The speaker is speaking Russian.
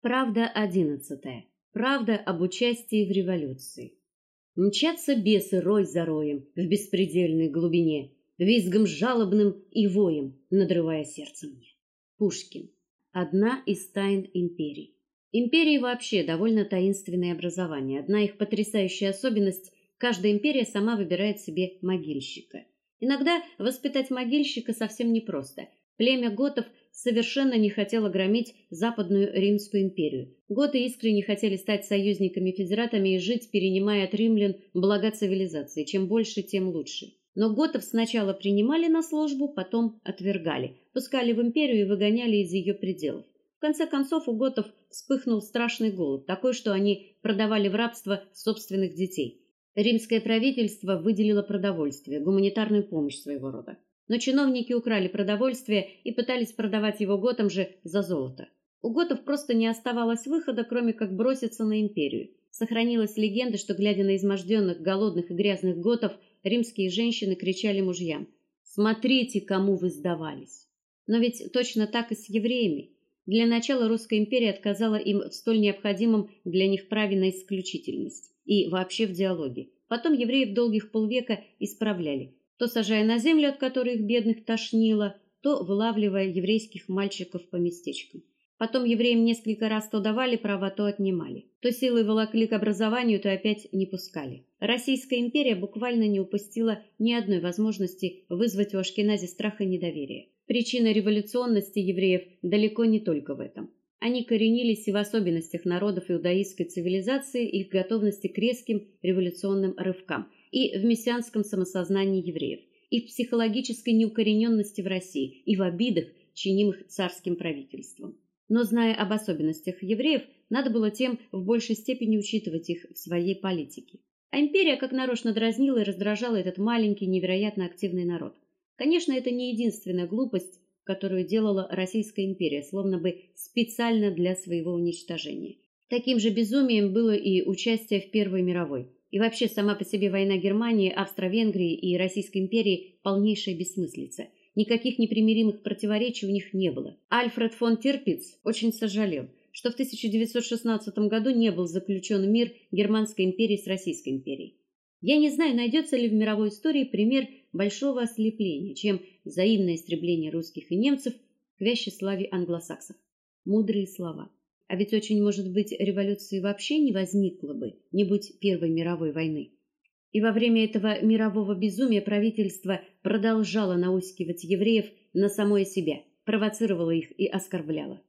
Правда одиннадцатая. Правда об участии в революции. Мчатся бесы рой за роем в беспредельной глубине, визгом жалобным и воем, надрывая сердце мне. Пушкин. Одна из тайн империи. Империи вообще довольно таинственное образование. Одна их потрясающая особенность каждая империя сама выбирает себе могильщика. Иногда воспитать могильщика совсем непросто. Племя готов совершенно не хотело громить Западную Римскую империю. Готы искренне хотели стать союзниками-федератами и жить, перенимая от римлян блага цивилизации. Чем больше, тем лучше. Но готов сначала принимали на службу, потом отвергали, пускали в империю и выгоняли из ее пределов. В конце концов у готов вспыхнул страшный голод, такой, что они продавали в рабство собственных детей. Римское правительство выделило продовольствие, гуманитарную помощь своего рода. Но чиновники украли продовольствие и пытались продавать его готам же за золото. У готов просто не оставалось выхода, кроме как броситься на империю. Сохранилась легенда, что глядя на изможденных, голодных и грязных готов, римские женщины кричали мужьям: "Смотрите, кому вы сдавались". Но ведь точно так и с евреями. Для начала русская империя отказала им в столь необходимом для них праве на исключительность и вообще в диалоге. Потом евреев долгих полвека исправляли, то сажая на землю, от которой их бедных тошнило, то вылавливая еврейских мальчиков по местечкам. Потом евреям несколько раз то давали права, то отнимали. То силой волокли к образованию, то опять не пускали. Российская империя буквально не упустила ни одной возможности вызвать у Ашкенази страх и недоверие. Причина революционности евреев далеко не только в этом. Они коренились и в особенностях народов иудаистской цивилизации, их готовности к резким революционным рывкам – и в мессианском самосознании евреев, и в психологической неукорененности в России, и в обидах, чинимых царским правительством. Но зная об особенностях евреев, надо было тем в большей степени учитывать их в своей политике. А империя как нарочно дразнила и раздражала этот маленький, невероятно активный народ. Конечно, это не единственная глупость, которую делала Российская империя, словно бы специально для своего уничтожения. Таким же безумием было и участие в Первой мировой. И вообще сама по себе война Германии, Австро-Венгрии и Российской империи полнейшая бессмыслица. Никаких непримиримых противоречий у них не было. Альфред фон Тирпиц очень сожалел, что в 1916 году не был заключен мир Германской империи с Российской империей. Я не знаю, найдется ли в мировой истории пример большого ослепления, чем взаимное истребление русских и немцев к вящей славе англосаксов. Мудрые слова. А ведь очень может быть революции вообще не возникло бы, не будь Первой мировой войны. И во время этого мирового безумия правительство продолжало наускивать евреев на самое себя, провоцировало их и оскорбляло.